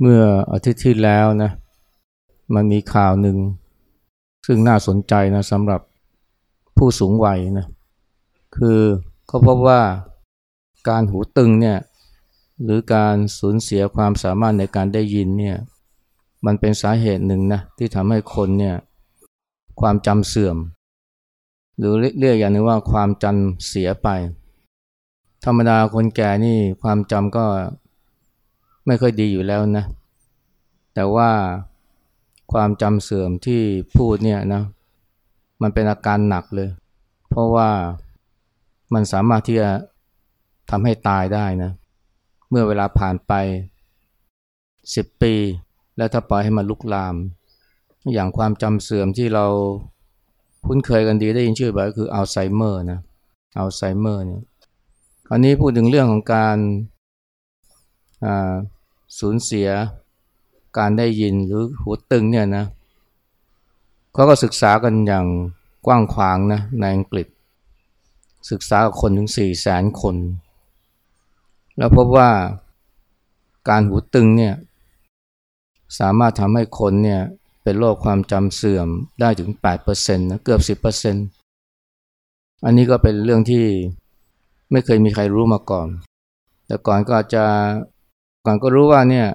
เมื่ออาทิตย์ที่แล้วนะมันมีข่าวหนึ่ง ซึ่งน่าสนใจนะสำหรับผู้สูงวัยนะคือเขาพบว่าการหูตึงเนี่ยหรือการสูญเสียความสามารถในการได้ยินเนี่ยมันเป็นสาเหตุหนึ่งนะที่ทำให้คนเนี่ยความจำเสื่อม หรือเรียกอย่างนึงว่าความจำเสียไป ธรรมดาคนแก่นี่ความจำก็ ไม่ค่อยดีอยู่แล้วนะ แต่ว่าความจำเสื่อมที่พูดเนี่ยนะ มันเป็นอาการหนักเลย เพราะว่ามันสามารถที่จะทำให้ตายได้นะ เมื่อเวลาผ่านไปสิบปี แล้วถ้าปล่อยให้มันลุกลาม อย่างความจำเสื่อมที่เราคุ้นเคยกันดีได้ยินชื่อบ่อยก็คืออัลไซเมอร์นะอัลไซเมอร์เนี่ยอันนี้พูดถึงเรื่องของการ สูญเสียการได้ยินหรือหูตึงเนี่ยนะเขาก็ศึกษากันอย่างกว้างขวางนะในอังกฤษ ศึกษากับคนถึง4ี่แสนคน แล้วพบว่าการหูตึงเนี่ยสามารถทำให้คนเนี่ยเป็นโรคความจำเสื่อมได้ถึง 8%นะเกือบ 10%อันนี้ก็เป็นเรื่องที่ไม่เคยมีใครรู้มาก่อน แต่ก่อนก็อาจจะ ก่อนก็รู้ว่าเนี่ย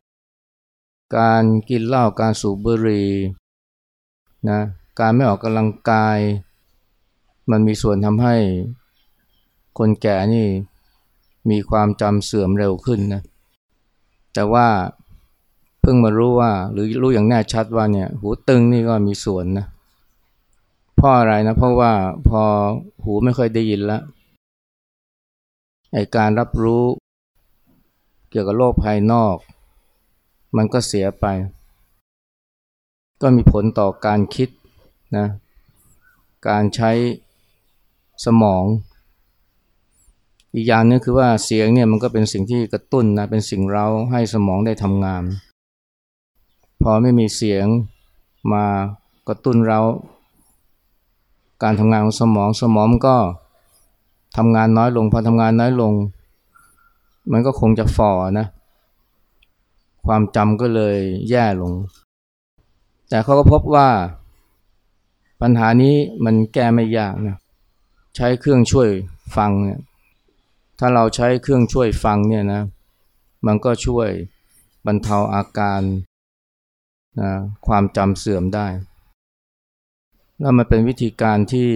การกินเหล้าการสูบบุหรี่นะการไม่ออกกำลังกาย มันมีส่วนทำให้คนแก่นี่มีความจำเสื่อมเร็วขึ้นนะแต่ว่าเพิ่งมารู้ว่า หรือรู้อย่างแน่ชัดว่าเนี่ยหูตึงนี่ก็มีส่วนนะเพราะอะไรนะเพราะว่าพอหูไม่ค่อยได้ยินแล้วไอการรับรู้ กี่ยวกับโลกภายนอก มันก็เสียไป ก็มีผลต่อการคิดนะการใช้สมอง อีกอย่างนึงคือว่าเสียงเนี่ยมันก็เป็นสิ่งที่กระตุ้นนะเป็นสิ่งเราให้สมองได้ทำงาน พอไม่มีเสียงมากระตุ้นเราการทำงานของสมองสมองก็ทำงานน้อยลง พอทำงานน้อยลง มันก็คงจะฝ่อนะ ความจำก็เลยแย่ลง แต่เขาก็พบว่าปัญหานี้มันแก้ไม่ยากนะใช้เครื่องช่วยฟังเนี่ยถ้าเราใช้เครื่องช่วยฟังเนี่ยนะ มันก็ช่วยบรรเทาอาการนะความจำเสื่อมได้ แล้วมันเป็นวิธีการที่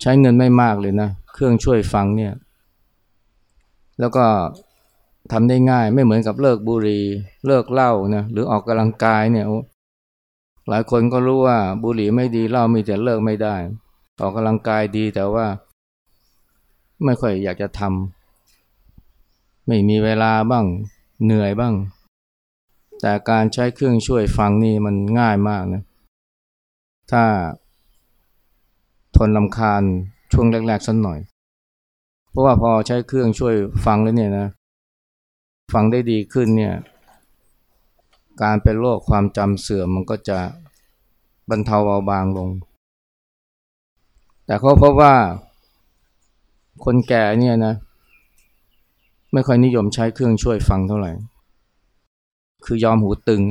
ใช้เงินไม่มากเลยนะ เครื่องช่วยฟังเนี่ย แล้วก็ทำได้ง่ายไม่เหมือนกับเลิกบุหรี่เลิกเหล้านะหรือออกกำลังกายเนี่ยหลายคนก็รู้ว่าบุหรี่ไม่ดีเหล้ามีแต่เลิกไม่ได้ ออกกำลังกายดีแต่ว่า ไม่ค่อยอยากจะทำไม่มีเวลาบ้างเหนื่อยบ้าง แต่การใช้เครื่องช่วยฟังนี่มันง่ายมากนะถ้าทนลำคาญช่วงแรกๆสักหน่อย เพราะว่าพอใช้เครื่องช่วยฟังแล้วเนี่ยนะ ฟังได้ดีขึ้นเนี่ย การเป็นโรคความจำเสื่อมมันก็จะบรรเทาเบาบางลง แต่เขาพบว่าคนแก่เนี่ยนะ ไม่ค่อยนิยมใช้เครื่องช่วยฟังเท่าไหร่ คือยอมหูตึง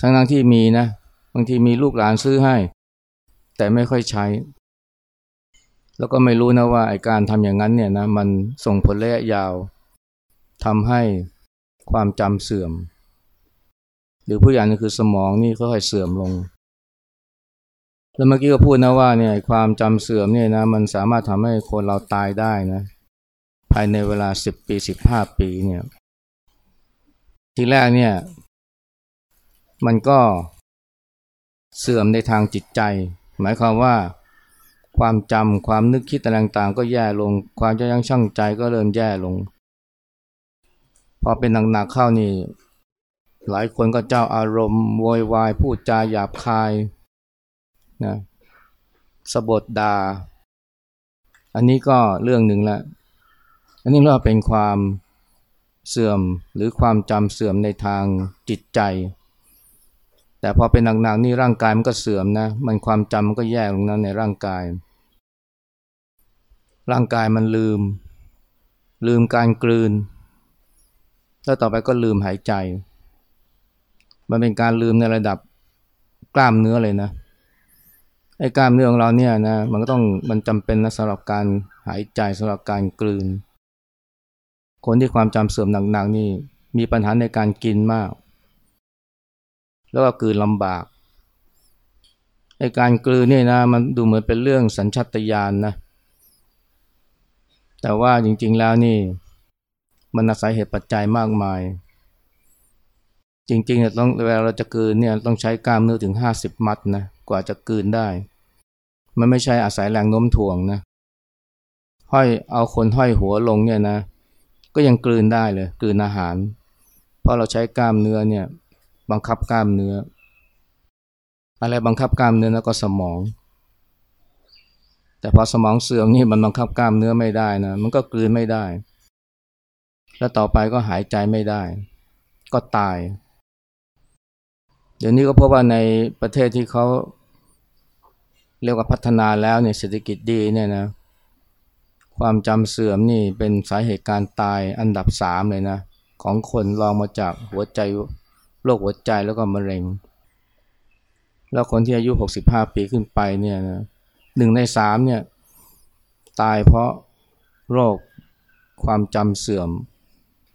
ทั้งทั้งที่มีนะ บางทีมีลูกหลานซื้อให้ แต่ไม่ค่อยใช้ แล้วก็ไม่รู้นะว่าไอการทำอย่างนั้นเนี่ยนะมันส่งผลระยะยาวทำให้ความจำเสื่อม หรือผู้อย่างนึงคือสมองนี่ค่อยๆเสื่อมลง แล้วเมื่อกี้ก็พูดนะว่าเนี่ยความจำเสื่อมเนี่ยนะมันสามารถทำให้คนเราตายได้นะภายในเวลาสิบปีสิบห้าปีเนี่ยทีแรกเนี่ย มันก็เสื่อมในทางจิตใจ หมายความว่า ความจำความนึกคิดต่างๆ ก็แย่ลง ความจะยังชั่งใจก็เริ่มแย่ลง พอเป็นหนักๆเข้านี่ หลายคนก็เจ้าอารมณ์โวยวายพูดจาหยาบคายนะสบดดา อันนี้ก็เรื่องหนึ่งละ อันนี้เราเป็นความเสื่อมหรือความจำเสื่อมในทางจิตใจ แต่พอเป็นหนักๆนี่ร่างกายมันก็เสื่อมนะ มันความจำมันก็แย่ลงนะในร่างกาย ร่างกายมันลืม ลืมการกลืน แล้วต่อไปก็ลืมหายใจ มันเป็นการลืมในระดับกล้ามเนื้อเลยนะไอ้กล้ามเนื้อของเราเนี่ยนะมันก็ต้องมันจำเป็นนะสำหรับการหายใจสำหรับการกลืน คนที่ความจำเสื่อมหนักๆนี่มีปัญหาในการกินมาก แล้วก็กลืนลำบากไอ้การกลืนเนี่ยนะมันดูเหมือนเป็นเรื่องสัญชตาตญาณนนะ แต่ว่าจริงๆแล้วนี่มันอาศัยเหตุปัจจัยมากมาย จริงๆเนี่ยต้องเวลาเราจะกลืนเนี่ยต้องใช้กล้ามเนื้อถึงห้าสิบมัดนะกว่าจะกลืนได้ มันไม่ใช่อาศัยแรงโน้มถ่วงนะห้อยเอาคนห้อยหัวลงเนี่ยนะ ก็ยังกลืนได้เลยกลืนอาหาร เพราะเราใช้กล้ามเนื้อเนี่ยบังคับกล้ามเนื้อ อะไรบังคับกล้ามเนื้อแล้วก็สมอง แต่พอสมองเสื่อมนี่มันบังคับกล้ามเนื้อไม่ได้นะ มันก็กลืนไม่ได้ แล้วต่อไปก็หายใจไม่ได้ ก็ตาย เดี๋ยวนี้ก็พบว่าในประเทศที่เขาเรียกว่าพัฒนาแล้วเนี่ยเศรษฐกิจดีเนี่ยนะ ความจำเสื่อมนี่เป็นสาเหตุการตายอันดับสามเลยนะ ของคนรองมาจากหัวใจโรคหัวใจแล้วก็มะเร็ง แล้วคนที่อายุ 65 ปีขึ้นไปเนี่ยนะ หนึ่งในสามเนี่ยตายเพราะโรคความจำเสื่อม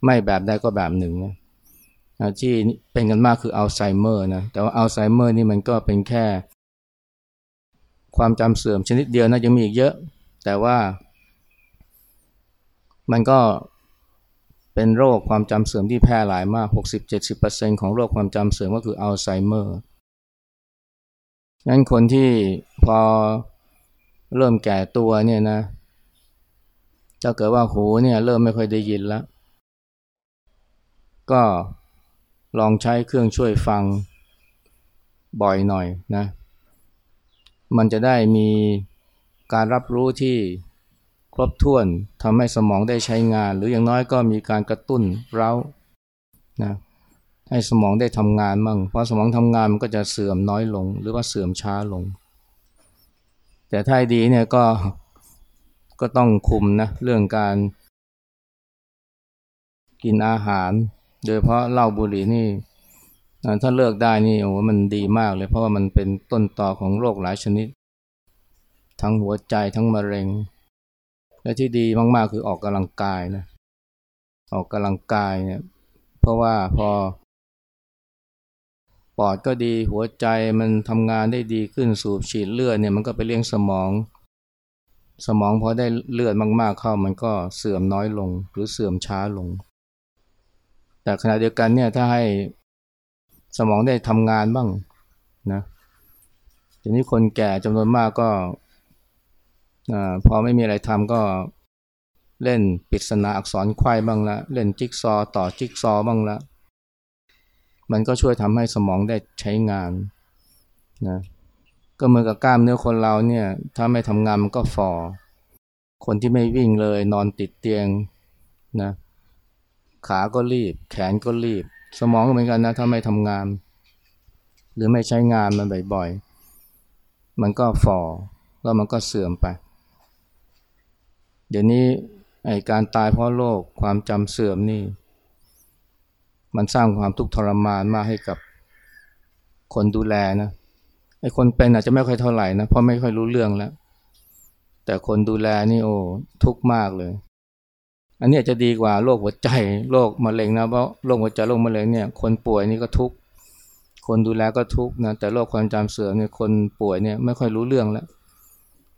ไม่แบบใดก็แบบหนึ่งนะที่เป็นกันมากคืออัลไซเมอร์นะแต่ว่าอัลไซเมอร์นี่มันก็เป็นแค่ ความจำเสื่อมชนิดเดียวนะยังมีอีกเยอะ แต่ว่า มันก็เป็นโรคความจำเสื่อมที่แพร่หลายมาก 60-70%ของโรคความจำเสื่อมก็คืออัลไซเมอร์งั้นคนที่พอ เริ่มแก่ตัวเนี่ยนะถ้าเกิดว่าหูเนี่ยเริ่มไม่ค่อยได้ยินแล้ว ก็ลองใช้เครื่องช่วยฟังบ่อยหน่อยนะ มันจะได้มีการรับรู้ที่ครบถ้วนทำให้สมองได้ใช้งาน หรืออย่างน้อยก็มีการกระตุ้นเร้านะให้สมองได้ทำงานมั่งเพราะสมองทำงานมันก็จะเสื่อมน้อยลง หรือว่าเสื่อมช้าลง แต่ถ้าดีเนี่ยก็ก็ต้องคุมนะเรื่องการกินอาหาร โดยเพราะเหล้าบุหรี่นี่ถ้าเลิกได้นี่โอ้มันดีมากเลยเพราะว่ามันเป็นต้นต่อของโรคหลายชนิด ทั้งหัวใจทั้งมะเร็ง และที่ดีมากๆคือออกกำลังกายนะออกกำลังกายเนี่ยเพราะว่าพอ ปอดก็ดีหัวใจมันทำงานได้ดีขึ้นสูบฉีดเลือดเนี่ยมันก็ไปเลี้ยงสมอง สมองพอได้เลือดมากๆเข้ามันก็เสื่อมน้อยลงหรือเสื่อมช้าลง แต่ขณะเดียวกันเนี่ยถ้าให้สมองได้ทำงานบ้างนะทีนี้คนแก่จำนวนมากก็อพอไม่มีอะไรทำก็เล่นปริศนาอักษรไขว้บ้างละเล่นจิ๊กซอ ต่อจิ๊กซอบ้างละ มันก็ช่วยทำให้สมองได้ใช้งานนะก็เหมือนกับกล้ามเนื้อคนเราเนี่ย ถ้าไม่ทำงานมันก็ฝ่อคนที่ไม่วิ่งเลยนอนติดเตียงนะขาก็รีบ แขนก็รีบ สมองก็เหมือนกันนะ ถ้าไม่ทำงาน หรือไม่ใช้งานมันบ่อยๆ มันก็ฝ่อแล้วมันก็เสื่อมไป เดี๋ยวนี้ไอการตายเพราะโรคความจำเสื่อมนี่ มันสร้างความทุกข์ทรมานมากให้กับคนดูแลนะไอ้คนเป็นอาจจะไม่ค่อยเท่าไหร่นะเพราะไม่ค่อยรู้เรื่องแล้ว แต่คนดูแลนี่โอ้ทุกข์มากเลย อันนี้จะดีกว่าโรคหัวใจโรคมะเร็งนะเพราะโรคหัวใจโรคมะเร็งเนี่ยคนป่วยนี่ก็ทุกข์คนดูแลก็ทุกข์นะแต่โรคความจำเสื่อมเนี่ยคนป่วยเนี่ยไม่ค่อยรู้เรื่องแล้ว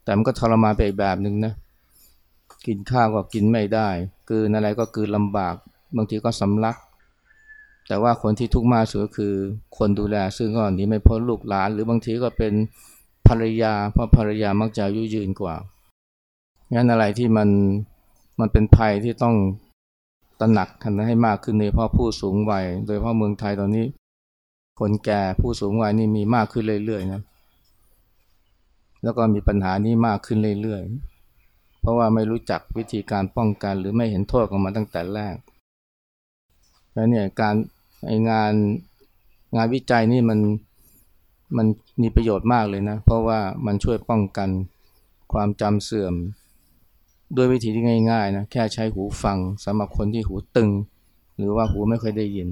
แต่มันก็ทรมานไปอีกแบบหนึ่งนะกินข้าวก็กินไม่ได้ กืนอะไรก็กืนลำบาก บางทีก็สำลัก แต่ว่าคนที่ทุกข์มากสุดก็คือคนดูแล ซึ่งก็หนีไม่พ้นลูกหลาน หรือบางทีก็เป็นภรรยา เพราะภรรยามักจะอายุยืนกว่า งั้นอะไรที่มันมันเป็นภัยที่ต้องตระหนักกันให้มากขึ้นในเพราะผู้สูงวัย โดยเพราะเมืองไทยตอนนี้ คนแก่ผู้สูงวัยนี่มีมากขึ้นเรื่อยๆนะ แล้วก็มีปัญหานี้มากขึ้นเรื่อยๆ เพราะว่าไม่รู้จักวิธีการป้องกัน หรือไม่เห็นโทษของมันตั้งแต่แรก แล้วเนี่ยการ ไองานงานวิจัยนี่มันมันมีประโยชน์มากเลยนะ เพราะว่ามันช่วยป้องกันความจำเสื่อม ด้วยวิธีที่ง่ายๆนะแค่ใช้หูฟังสำหรับคนที่หูตึง หรือว่าหูไม่เคยได้ยิน